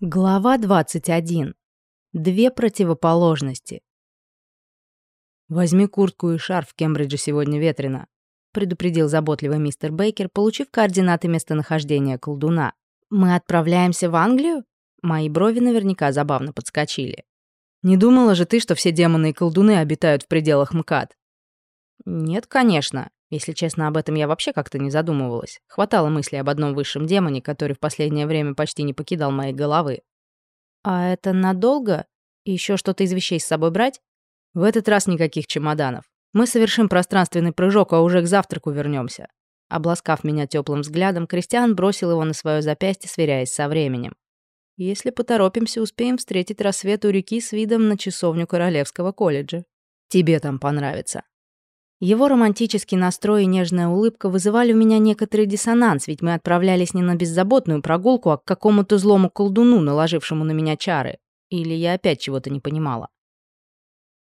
Глава 21. Две противоположности. «Возьми куртку и шарф, в Кембридже сегодня ветрено», предупредил заботливый мистер Бейкер, получив координаты местонахождения колдуна. «Мы отправляемся в Англию?» Мои брови наверняка забавно подскочили. «Не думала же ты, что все демоны и колдуны обитают в пределах МКАД?» «Нет, конечно. Если честно, об этом я вообще как-то не задумывалась. Хватало мыслей об одном высшем демоне, который в последнее время почти не покидал моей головы. А это надолго? И еще что-то из вещей с собой брать? В этот раз никаких чемоданов. Мы совершим пространственный прыжок, а уже к завтраку вернемся. Обласкав меня теплым взглядом, Кристиан бросил его на свое запястье, сверяясь со временем. Если поторопимся, успеем встретить рассвет у реки с видом на часовню Королевского колледжа. Тебе там понравится. Его романтический настрой и нежная улыбка вызывали у меня некоторый диссонанс, ведь мы отправлялись не на беззаботную прогулку, а к какому-то злому колдуну, наложившему на меня чары. Или я опять чего-то не понимала.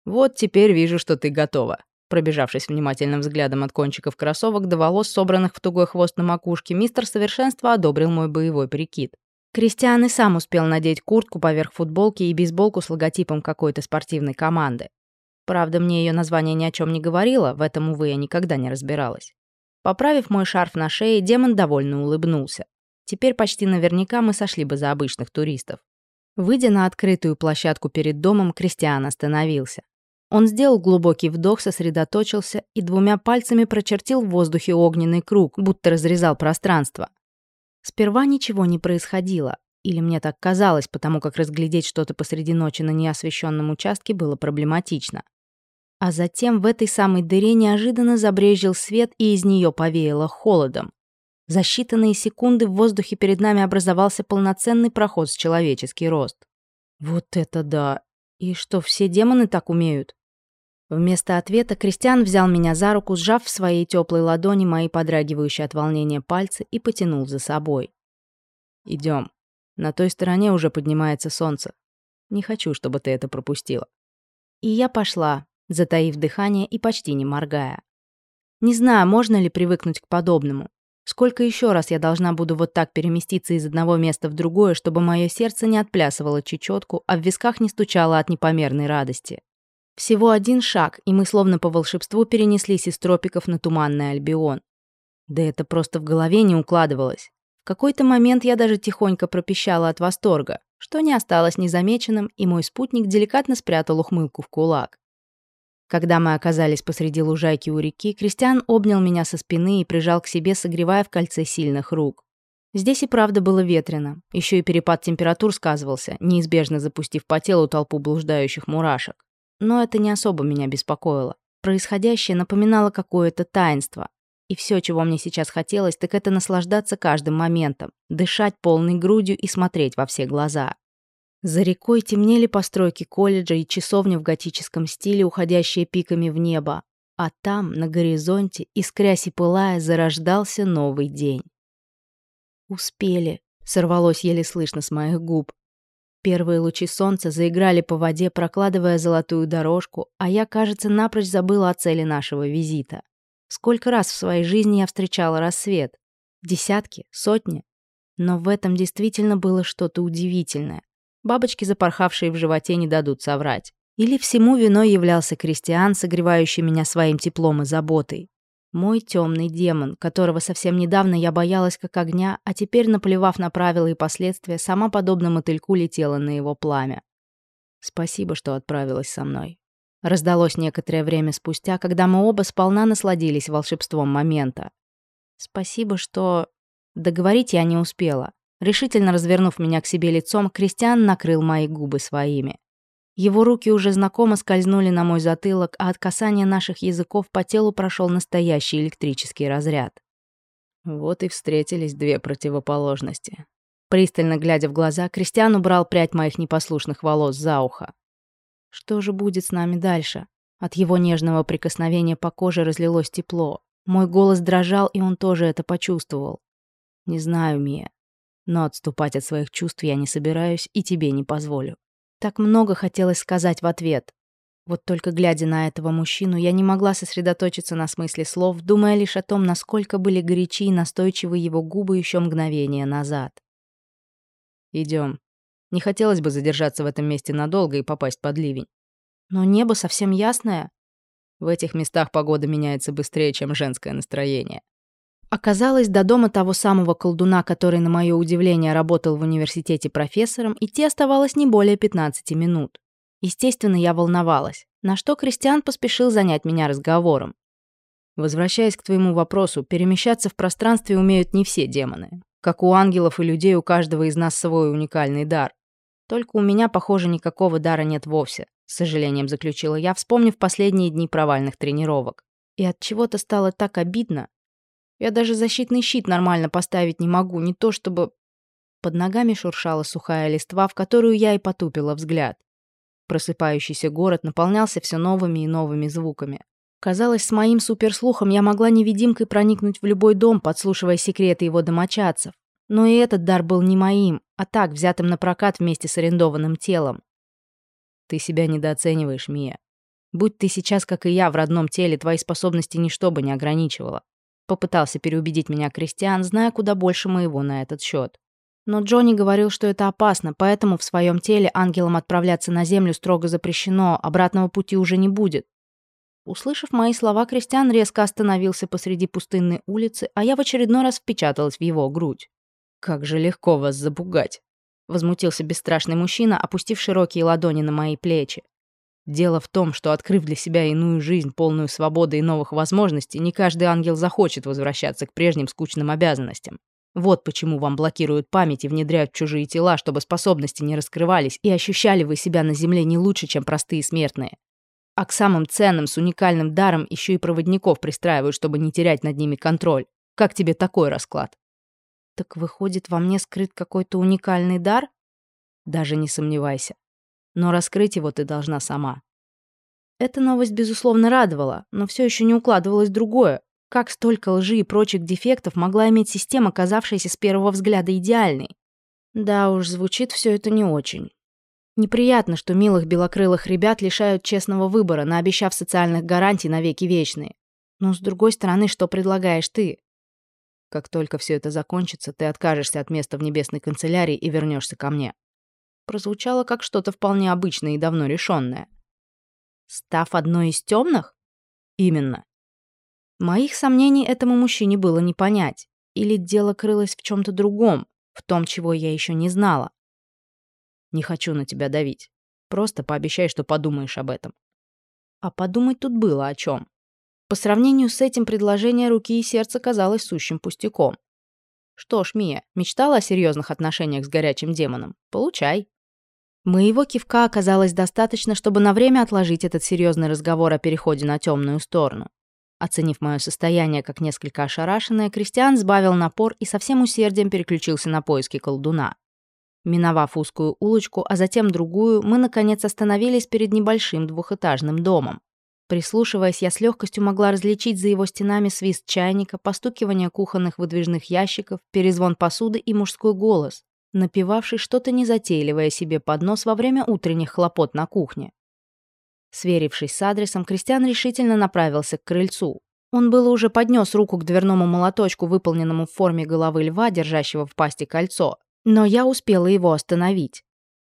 «Вот теперь вижу, что ты готова», Пробежавшись внимательным взглядом от кончиков кроссовок до волос, собранных в тугой хвост на макушке, мистер Совершенства одобрил мой боевой прикид. Кристиан и сам успел надеть куртку поверх футболки и бейсболку с логотипом какой-то спортивной команды. Правда, мне ее название ни о чем не говорило, в этом, увы, я никогда не разбиралась. Поправив мой шарф на шее, демон довольно улыбнулся. Теперь почти наверняка мы сошли бы за обычных туристов. Выйдя на открытую площадку перед домом, Кристиан остановился. Он сделал глубокий вдох, сосредоточился и двумя пальцами прочертил в воздухе огненный круг, будто разрезал пространство. Сперва ничего не происходило, или мне так казалось, потому как разглядеть что-то посреди ночи на неосвещенном участке было проблематично. А затем в этой самой дыре неожиданно забрезжил свет, и из нее повеяло холодом. За считанные секунды в воздухе перед нами образовался полноценный проход с человеческий рост. Вот это да! И что, все демоны так умеют? Вместо ответа Кристиан взял меня за руку, сжав в своей теплой ладони мои подрагивающие от волнения пальцы и потянул за собой. Идем. На той стороне уже поднимается солнце. Не хочу, чтобы ты это пропустила. И я пошла, затаив дыхание и почти не моргая. Не знаю, можно ли привыкнуть к подобному. Сколько еще раз я должна буду вот так переместиться из одного места в другое, чтобы мое сердце не отплясывало чечетку, а в висках не стучало от непомерной радости. Всего один шаг, и мы словно по волшебству перенеслись из тропиков на туманный Альбион. Да это просто в голове не укладывалось. В какой-то момент я даже тихонько пропищала от восторга, что не осталось незамеченным, и мой спутник деликатно спрятал ухмылку в кулак. Когда мы оказались посреди лужайки у реки, Кристиан обнял меня со спины и прижал к себе, согревая в кольце сильных рук. Здесь и правда было ветрено. Еще и перепад температур сказывался, неизбежно запустив по телу толпу блуждающих мурашек. Но это не особо меня беспокоило. Происходящее напоминало какое-то таинство. И все, чего мне сейчас хотелось, так это наслаждаться каждым моментом, дышать полной грудью и смотреть во все глаза. За рекой темнели постройки колледжа и часовня в готическом стиле, уходящие пиками в небо. А там, на горизонте, искрясь и пылая, зарождался новый день. «Успели», — сорвалось еле слышно с моих губ. Первые лучи солнца заиграли по воде, прокладывая золотую дорожку, а я, кажется, напрочь забыла о цели нашего визита. Сколько раз в своей жизни я встречала рассвет? Десятки? Сотни? Но в этом действительно было что-то удивительное. Бабочки, запорхавшие в животе, не дадут соврать. Или всему виной являлся крестьян, согревающий меня своим теплом и заботой. Мой темный демон, которого совсем недавно я боялась как огня, а теперь, наплевав на правила и последствия, сама подобно мотыльку летела на его пламя. Спасибо, что отправилась со мной. Раздалось некоторое время спустя, когда мы оба сполна насладились волшебством момента. Спасибо, что... Договорить я не успела. Решительно развернув меня к себе лицом, Кристиан накрыл мои губы своими. Его руки уже знакомо скользнули на мой затылок, а от касания наших языков по телу прошел настоящий электрический разряд. Вот и встретились две противоположности. Пристально глядя в глаза, Кристиан убрал прядь моих непослушных волос за ухо. Что же будет с нами дальше? От его нежного прикосновения по коже разлилось тепло. Мой голос дрожал, и он тоже это почувствовал. Не знаю, Мия. Но отступать от своих чувств я не собираюсь и тебе не позволю. Так много хотелось сказать в ответ. Вот только глядя на этого мужчину, я не могла сосредоточиться на смысле слов, думая лишь о том, насколько были горячи и настойчивы его губы еще мгновение назад. Идем. Не хотелось бы задержаться в этом месте надолго и попасть под ливень. Но небо совсем ясное. В этих местах погода меняется быстрее, чем женское настроение. Оказалось, до дома того самого колдуна, который, на мое удивление, работал в университете профессором, идти оставалось не более 15 минут. Естественно, я волновалась, на что Кристиан поспешил занять меня разговором. Возвращаясь к твоему вопросу, перемещаться в пространстве умеют не все демоны. Как у ангелов и людей, у каждого из нас свой уникальный дар. Только у меня, похоже, никакого дара нет вовсе, с сожалением заключила я, вспомнив последние дни провальных тренировок. И от чего-то стало так обидно, я даже защитный щит нормально поставить не могу, не то чтобы... Под ногами шуршала сухая листва, в которую я и потупила взгляд. Просыпающийся город наполнялся все новыми и новыми звуками. Казалось, с моим суперслухом я могла невидимкой проникнуть в любой дом, подслушивая секреты его домочадцев. Но и этот дар был не моим, а так, взятым на прокат вместе с арендованным телом. Ты себя недооцениваешь, Мия. Будь ты сейчас, как и я, в родном теле, твои способности ничто бы не ограничивало. Попытался переубедить меня Кристиан, зная куда больше моего на этот счет. Но Джонни говорил, что это опасно, поэтому в своем теле ангелам отправляться на землю строго запрещено, обратного пути уже не будет. Услышав мои слова, Кристиан резко остановился посреди пустынной улицы, а я в очередной раз впечаталась в его грудь. «Как же легко вас запугать!» — возмутился бесстрашный мужчина, опустив широкие ладони на мои плечи. Дело в том, что, открыв для себя иную жизнь, полную свободы и новых возможностей, не каждый ангел захочет возвращаться к прежним скучным обязанностям. Вот почему вам блокируют память и внедряют чужие тела, чтобы способности не раскрывались и ощущали вы себя на Земле не лучше, чем простые смертные. А к самым ценным с уникальным даром еще и проводников пристраивают, чтобы не терять над ними контроль. Как тебе такой расклад? Так выходит, во мне скрыт какой-то уникальный дар? Даже не сомневайся но раскрыть его ты должна сама. Эта новость, безусловно, радовала, но все еще не укладывалось другое. Как столько лжи и прочих дефектов могла иметь система, казавшаяся с первого взгляда идеальной? Да уж, звучит все это не очень. Неприятно, что милых белокрылых ребят лишают честного выбора, наобещав социальных гарантий на веки вечные. Но с другой стороны, что предлагаешь ты? Как только все это закончится, ты откажешься от места в небесной канцелярии и вернешься ко мне прозвучало как что-то вполне обычное и давно решенное. Став одной из темных? Именно. Моих сомнений этому мужчине было не понять. Или дело крылось в чем-то другом, в том, чего я еще не знала. Не хочу на тебя давить. Просто пообещай, что подумаешь об этом. А подумать тут было о чем. По сравнению с этим предложение руки и сердца казалось сущим пустяком. Что ж, Мия, мечтала о серьезных отношениях с горячим демоном? Получай. Моего кивка оказалось достаточно, чтобы на время отложить этот серьезный разговор о переходе на темную сторону. Оценив мое состояние как несколько ошарашенное, Кристиан сбавил напор и со всем усердием переключился на поиски колдуна. Миновав узкую улочку, а затем другую, мы, наконец, остановились перед небольшим двухэтажным домом. Прислушиваясь, я с легкостью могла различить за его стенами свист чайника, постукивание кухонных выдвижных ящиков, перезвон посуды и мужской голос, напевавший что-то незатейливое себе под нос во время утренних хлопот на кухне. Сверившись с адресом, Кристиан решительно направился к крыльцу. Он было уже поднес руку к дверному молоточку, выполненному в форме головы льва, держащего в пасти кольцо. Но я успела его остановить.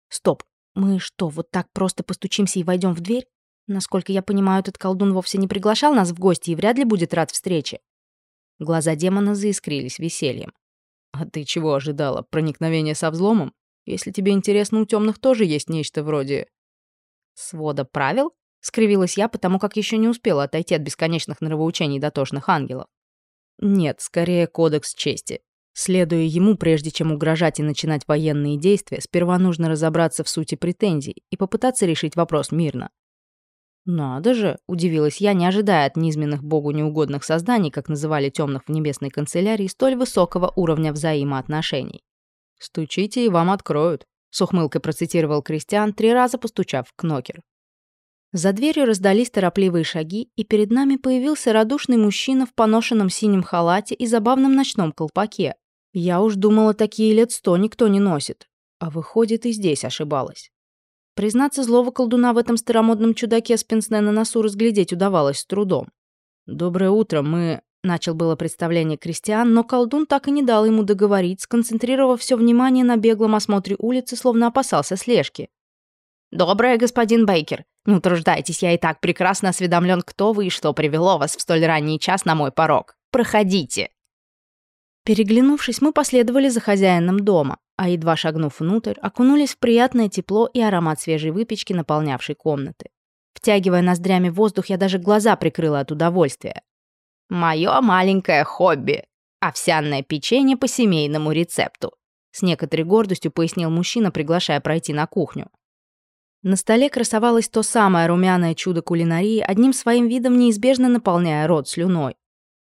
Стоп, мы что, вот так просто постучимся и войдем в дверь? Насколько я понимаю, этот колдун вовсе не приглашал нас в гости и вряд ли будет рад встрече. Глаза демона заискрились весельем. «А ты чего ожидала? Проникновение со взломом? Если тебе интересно, у темных тоже есть нечто вроде...» «Свода правил?» — скривилась я, потому как еще не успела отойти от бесконечных нравоучений дотошных ангелов. «Нет, скорее кодекс чести. Следуя ему, прежде чем угрожать и начинать военные действия, сперва нужно разобраться в сути претензий и попытаться решить вопрос мирно. «Надо же!» — удивилась я, не ожидая от низменных богу неугодных созданий, как называли темных в небесной канцелярии, столь высокого уровня взаимоотношений. «Стучите, и вам откроют», — с ухмылкой процитировал Кристиан, три раза постучав в кнокер. За дверью раздались торопливые шаги, и перед нами появился радушный мужчина в поношенном синем халате и забавном ночном колпаке. Я уж думала, такие лет сто никто не носит. А выходит, и здесь ошибалась. Признаться, злого колдуна в этом старомодном чудаке с пенсне на носу разглядеть удавалось с трудом. «Доброе утро, мы...» Начал было представление Кристиан, но колдун так и не дал ему договорить, сконцентрировав все внимание на беглом осмотре улицы, словно опасался слежки. «Доброе, господин Бейкер. Не утруждайтесь, я и так прекрасно осведомлен, кто вы и что привело вас в столь ранний час на мой порог. Проходите». Переглянувшись, мы последовали за хозяином дома, а едва шагнув внутрь, окунулись в приятное тепло и аромат свежей выпечки, наполнявшей комнаты. Втягивая ноздрями воздух, я даже глаза прикрыла от удовольствия. «Мое маленькое хобби. Овсяное печенье по семейному рецепту», с некоторой гордостью пояснил мужчина, приглашая пройти на кухню. На столе красовалось то самое румяное чудо кулинарии, одним своим видом неизбежно наполняя рот слюной.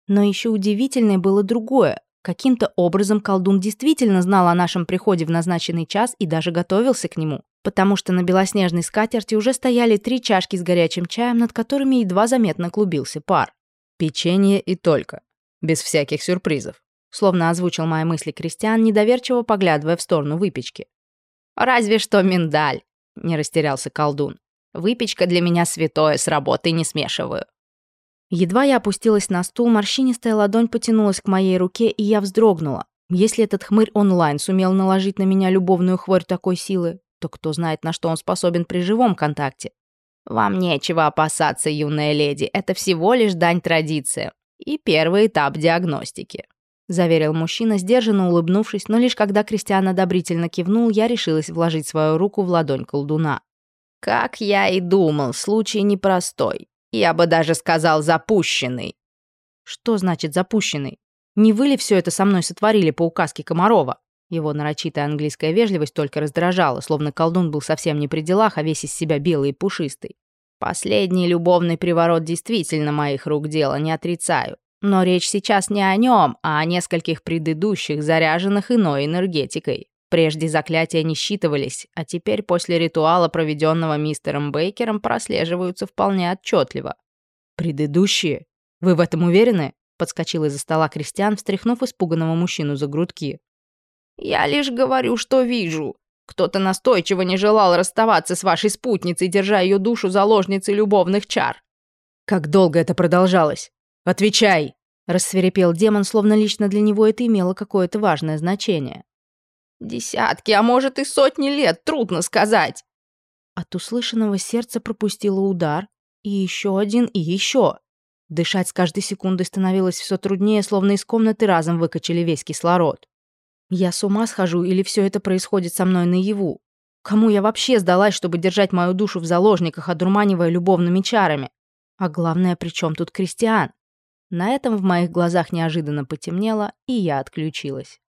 Но еще удивительное было другое. Каким-то образом колдун действительно знал о нашем приходе в назначенный час и даже готовился к нему, потому что на белоснежной скатерти уже стояли три чашки с горячим чаем, над которыми едва заметно клубился пар. «Печенье и только. Без всяких сюрпризов», словно озвучил мои мысли Кристиан, недоверчиво поглядывая в сторону выпечки. «Разве что миндаль», — не растерялся колдун. «Выпечка для меня святое, с работой не смешиваю». Едва я опустилась на стул, морщинистая ладонь потянулась к моей руке, и я вздрогнула. Если этот хмырь онлайн сумел наложить на меня любовную хворь такой силы, то кто знает, на что он способен при живом контакте. «Вам нечего опасаться, юная леди, это всего лишь дань традиции и первый этап диагностики», заверил мужчина, сдержанно улыбнувшись, но лишь когда Кристиан одобрительно кивнул, я решилась вложить свою руку в ладонь колдуна. «Как я и думал, случай непростой. Я бы даже сказал запущенный». «Что значит запущенный? Не вы ли все это со мной сотворили по указке Комарова?» Его нарочитая английская вежливость только раздражала, словно колдун был совсем не при делах, а весь из себя белый и пушистый. Последний любовный приворот действительно моих рук дело, не отрицаю. Но речь сейчас не о нем, а о нескольких предыдущих, заряженных иной энергетикой. Прежде заклятия не считывались, а теперь после ритуала, проведенного мистером Бейкером, прослеживаются вполне отчетливо. «Предыдущие? Вы в этом уверены?» Подскочил из-за стола Кристиан, встряхнув испуганного мужчину за грудки. «Я лишь говорю, что вижу. Кто-то настойчиво не желал расставаться с вашей спутницей, держа ее душу заложницей любовных чар». «Как долго это продолжалось? Отвечай!» Рассверепел демон, словно лично для него это имело какое-то важное значение. «Десятки, а может и сотни лет, трудно сказать». От услышанного сердце пропустило удар, и еще один, и еще. Дышать с каждой секундой становилось все труднее, словно из комнаты разом выкачали весь кислород. Я с ума схожу или все это происходит со мной наяву? Кому я вообще сдалась, чтобы держать мою душу в заложниках, одурманивая любовными чарами? А главное, при чем тут Кристиан? На этом в моих глазах неожиданно потемнело, и я отключилась.